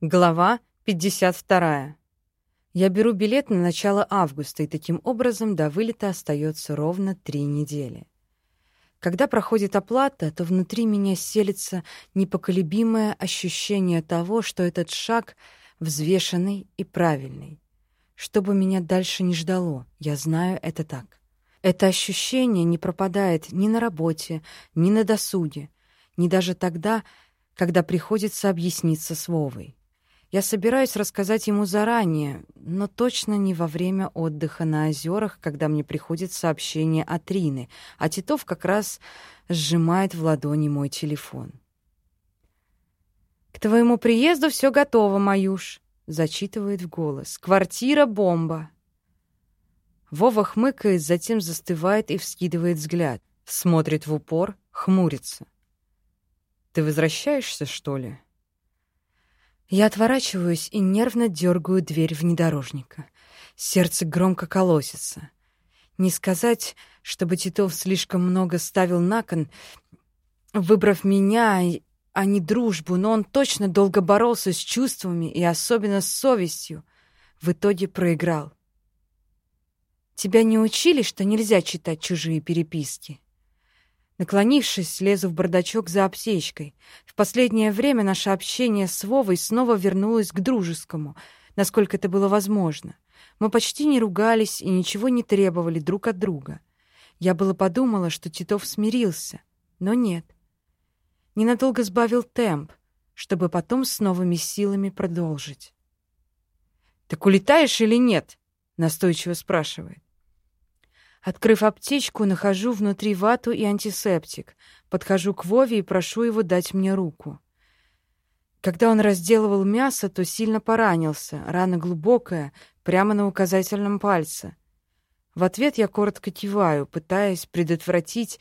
Глава 52. Я беру билет на начало августа, и таким образом до вылета остается ровно три недели. Когда проходит оплата, то внутри меня селится непоколебимое ощущение того, что этот шаг взвешенный и правильный. Что бы меня дальше не ждало, я знаю это так. Это ощущение не пропадает ни на работе, ни на досуге, ни даже тогда, когда приходится объясниться с Вовой. Я собираюсь рассказать ему заранее, но точно не во время отдыха на озерах, когда мне приходит сообщение от Рины, а Титов как раз сжимает в ладони мой телефон. «К твоему приезду все готово, Маюш», — зачитывает в голос. «Квартира — бомба». Вова хмыкает, затем застывает и вскидывает взгляд. Смотрит в упор, хмурится. «Ты возвращаешься, что ли?» Я отворачиваюсь и нервно дергаю дверь внедорожника. Сердце громко колосится. Не сказать, чтобы Титов слишком много ставил на кон, выбрав меня, а не дружбу, но он точно долго боролся с чувствами и особенно с совестью. В итоге проиграл. Тебя не учили, что нельзя читать чужие переписки? Наклонившись, лезу в бардачок за аптечкой. В последнее время наше общение с Вовой снова вернулось к дружескому, насколько это было возможно. Мы почти не ругались и ничего не требовали друг от друга. Я было подумала, что Титов смирился, но нет. Ненадолго сбавил темп, чтобы потом с новыми силами продолжить. «Так улетаешь или нет?» — настойчиво спрашивает. Открыв аптечку, нахожу внутри вату и антисептик. Подхожу к Вове и прошу его дать мне руку. Когда он разделывал мясо, то сильно поранился. Рана глубокая, прямо на указательном пальце. В ответ я коротко киваю, пытаясь предотвратить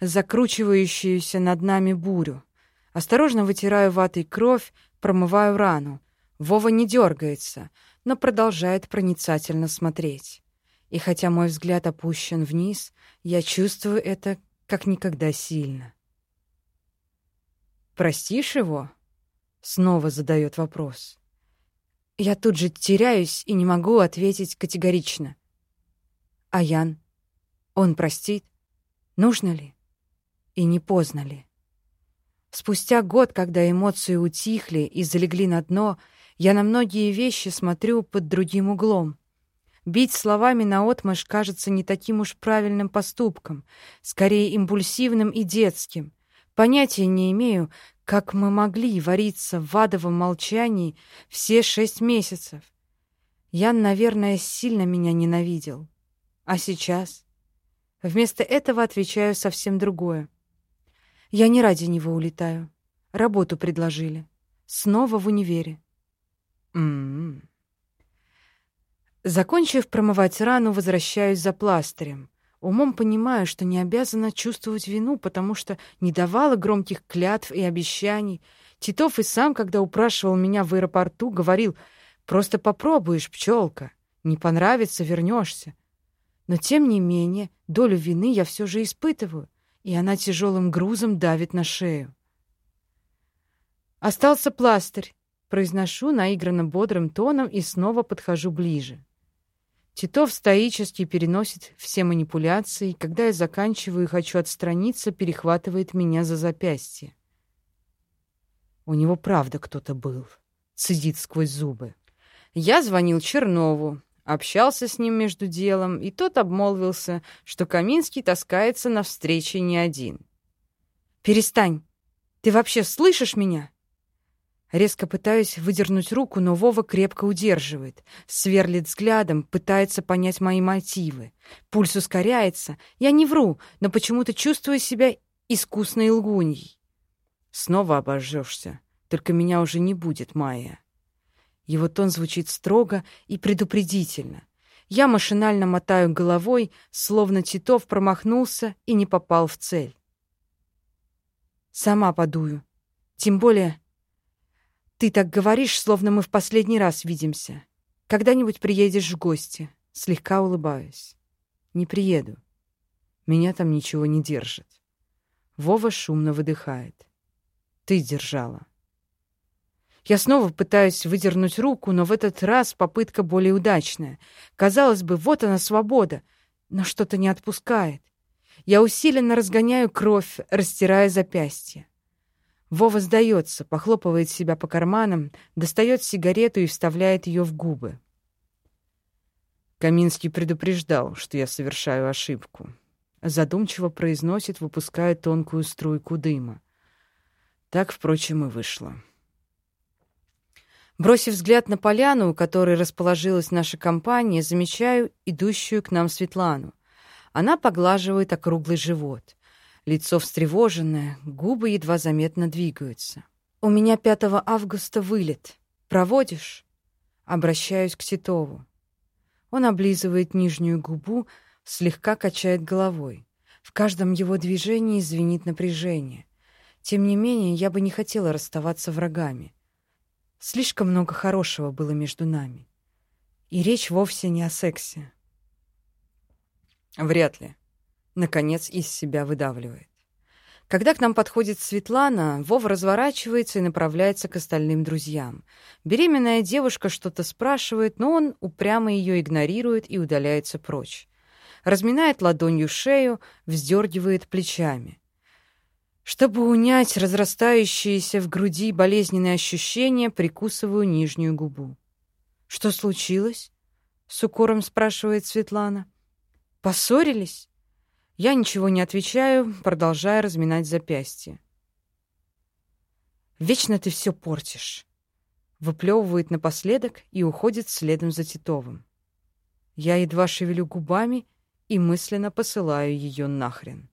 закручивающуюся над нами бурю. Осторожно вытираю ватой кровь, промываю рану. Вова не дергается, но продолжает проницательно смотреть. И хотя мой взгляд опущен вниз, я чувствую это как никогда сильно. «Простишь его?» — снова задает вопрос. Я тут же теряюсь и не могу ответить категорично. А Ян? Он простит? Нужно ли? И не поздно ли? Спустя год, когда эмоции утихли и залегли на дно, я на многие вещи смотрю под другим углом. Бить словами наотмашь кажется не таким уж правильным поступком, скорее импульсивным и детским. Понятия не имею, как мы могли вариться в адовом молчании все шесть месяцев. Ян, наверное, сильно меня ненавидел. А сейчас? Вместо этого отвечаю совсем другое. Я не ради него улетаю. Работу предложили. Снова в универе. М-м. Закончив промывать рану, возвращаюсь за пластырем. Умом понимаю, что не обязана чувствовать вину, потому что не давала громких клятв и обещаний. Титов и сам, когда упрашивал меня в аэропорту, говорил «Просто попробуешь, пчелка. Не понравится — вернешься». Но, тем не менее, долю вины я все же испытываю, и она тяжелым грузом давит на шею. «Остался пластырь», — произношу наигранно бодрым тоном и снова подхожу ближе. Титов стоически переносит все манипуляции, когда я заканчиваю и хочу отстраниться, перехватывает меня за запястье. У него правда кто-то был. Цедит сквозь зубы. Я звонил Чернову, общался с ним между делом, и тот обмолвился, что Каминский таскается на встрече не один. «Перестань! Ты вообще слышишь меня?» Резко пытаюсь выдернуть руку, но Вова крепко удерживает, сверлит взглядом, пытается понять мои мотивы. Пульс ускоряется. Я не вру, но почему-то чувствую себя искусной лгуньей. Снова обожжешься. Только меня уже не будет, Майя. Его тон звучит строго и предупредительно. Я машинально мотаю головой, словно Титов промахнулся и не попал в цель. Сама подую. Тем более ты так говоришь, словно мы в последний раз видимся. Когда-нибудь приедешь в гости. Слегка улыбаюсь. Не приеду. Меня там ничего не держит. Вова шумно выдыхает. Ты держала. Я снова пытаюсь выдернуть руку, но в этот раз попытка более удачная. Казалось бы, вот она свобода, но что-то не отпускает. Я усиленно разгоняю кровь, растирая запястье. Вова сдается, похлопывает себя по карманам, достает сигарету и вставляет ее в губы. Каминский предупреждал, что я совершаю ошибку. Задумчиво произносит, выпуская тонкую струйку дыма. Так, впрочем, и вышло. Бросив взгляд на поляну, у которой расположилась наша компания, замечаю идущую к нам Светлану. Она поглаживает округлый живот. Лицо встревоженное, губы едва заметно двигаются. «У меня 5 августа вылет. Проводишь?» Обращаюсь к Титову. Он облизывает нижнюю губу, слегка качает головой. В каждом его движении звенит напряжение. Тем не менее, я бы не хотела расставаться врагами. Слишком много хорошего было между нами. И речь вовсе не о сексе. Вряд ли. Наконец из себя выдавливает. Когда к нам подходит Светлана, Вова разворачивается и направляется к остальным друзьям. Беременная девушка что-то спрашивает, но он упрямо ее игнорирует и удаляется прочь. Разминает ладонью шею, вздергивает плечами. Чтобы унять разрастающиеся в груди болезненные ощущения, прикусываю нижнюю губу. «Что случилось?» — с укором спрашивает Светлана. «Поссорились?» Я ничего не отвечаю, продолжая разминать запястье. «Вечно ты все портишь!» Выплевывает напоследок и уходит следом за Титовым. Я едва шевелю губами и мысленно посылаю ее нахрен.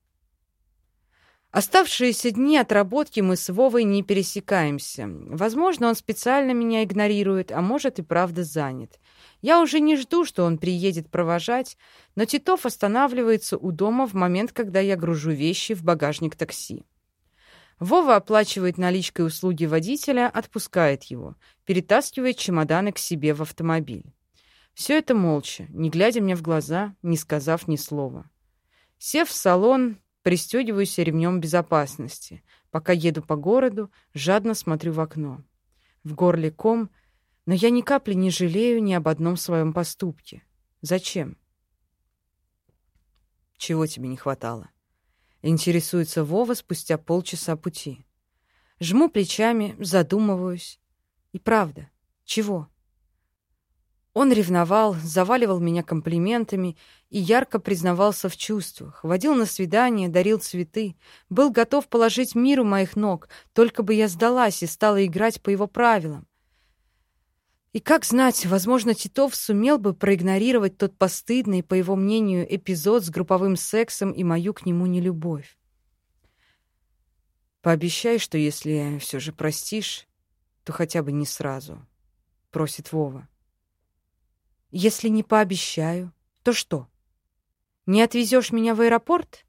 Оставшиеся дни отработки мы с Вовой не пересекаемся. Возможно, он специально меня игнорирует, а может и правда занят. Я уже не жду, что он приедет провожать, но Титов останавливается у дома в момент, когда я гружу вещи в багажник такси. Вова оплачивает наличкой услуги водителя, отпускает его, перетаскивает чемоданы к себе в автомобиль. Все это молча, не глядя мне в глаза, не сказав ни слова. Сев в салон, Пристегиваюсь ремнем безопасности. Пока еду по городу, жадно смотрю в окно. В горле ком, но я ни капли не жалею ни об одном своем поступке. Зачем? Чего тебе не хватало? Интересуется Вова спустя полчаса пути. Жму плечами, задумываюсь. И правда, чего? Он ревновал, заваливал меня комплиментами и ярко признавался в чувствах, водил на свидание, дарил цветы, был готов положить мир у моих ног, только бы я сдалась и стала играть по его правилам. И как знать, возможно, Титов сумел бы проигнорировать тот постыдный, по его мнению, эпизод с групповым сексом и мою к нему нелюбовь. «Пообещай, что если все же простишь, то хотя бы не сразу», — просит Вова. Если не пообещаю, то что? Не отвезешь меня в аэропорт?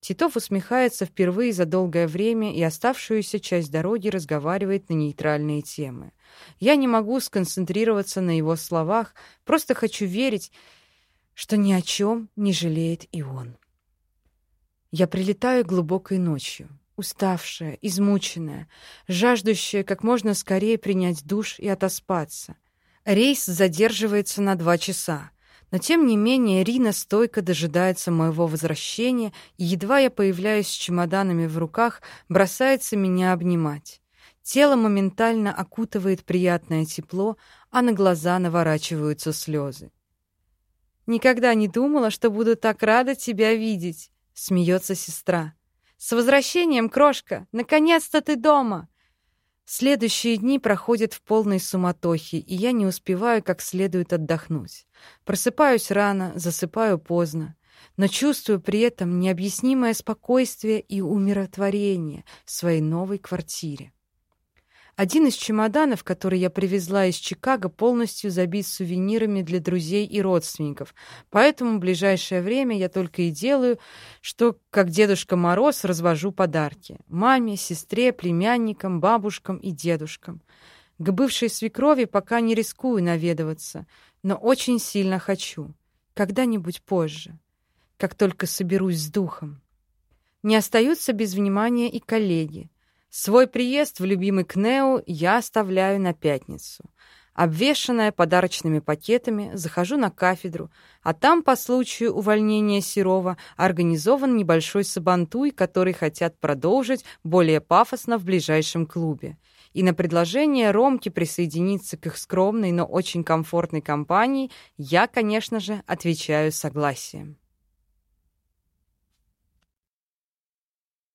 Титов усмехается впервые за долгое время и оставшуюся часть дороги разговаривает на нейтральные темы. Я не могу сконцентрироваться на его словах, просто хочу верить, что ни о чем не жалеет и он. Я прилетаю глубокой ночью, уставшая, измученная, жаждущая как можно скорее принять душ и отоспаться — Рейс задерживается на два часа. Но тем не менее Рина стойко дожидается моего возвращения, и едва я появляюсь с чемоданами в руках, бросается меня обнимать. Тело моментально окутывает приятное тепло, а на глаза наворачиваются слезы. «Никогда не думала, что буду так рада тебя видеть», — смеется сестра. «С возвращением, крошка! Наконец-то ты дома!» Следующие дни проходят в полной суматохе, и я не успеваю как следует отдохнуть. Просыпаюсь рано, засыпаю поздно, но чувствую при этом необъяснимое спокойствие и умиротворение в своей новой квартире. Один из чемоданов, который я привезла из Чикаго, полностью забит сувенирами для друзей и родственников, поэтому в ближайшее время я только и делаю, что, как Дедушка Мороз, развожу подарки маме, сестре, племянникам, бабушкам и дедушкам. К бывшей свекрови пока не рискую наведываться, но очень сильно хочу. Когда-нибудь позже, как только соберусь с духом. Не остаются без внимания и коллеги. Свой приезд в любимый КНЕУ я оставляю на пятницу. Обвешанная подарочными пакетами, захожу на кафедру, а там по случаю увольнения Серова организован небольшой сабантуй, который хотят продолжить более пафосно в ближайшем клубе. И на предложение Ромки присоединиться к их скромной, но очень комфортной компании я, конечно же, отвечаю согласием.